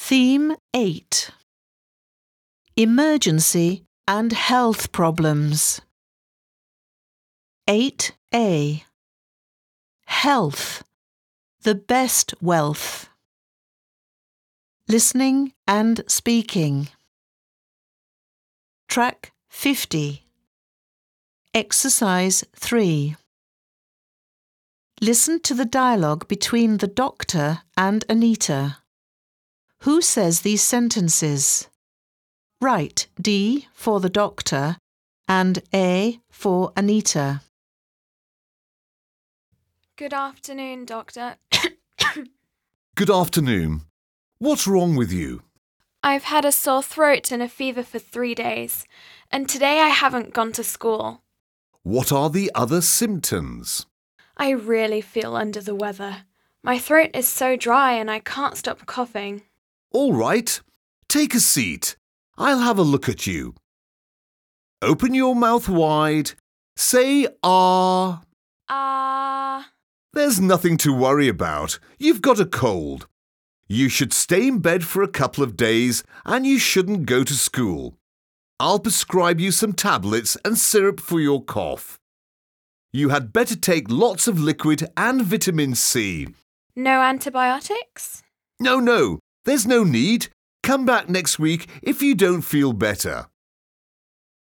Theme 8 Emergency and Health Problems. 8a Health The Best Wealth. Listening and Speaking. Track 50. Exercise 3. Listen to the dialogue between the doctor and Anita. Who says these sentences? Write D for the doctor and A for Anita. Good afternoon, Doctor. Good afternoon. What's wrong with you? I've had a sore throat and a fever for three days, and today I haven't gone to school. What are the other symptoms? I really feel under the weather. My throat is so dry and I can't stop coughing. All right. Take a seat. I'll have a look at you. Open your mouth wide. Say ah. Ah. There's nothing to worry about. You've got a cold. You should stay in bed for a couple of days and you shouldn't go to school. I'll prescribe you some tablets and syrup for your cough. You had better take lots of liquid and vitamin C. no antibiotics? No, no, there's no need. Come back next week if you don't feel better.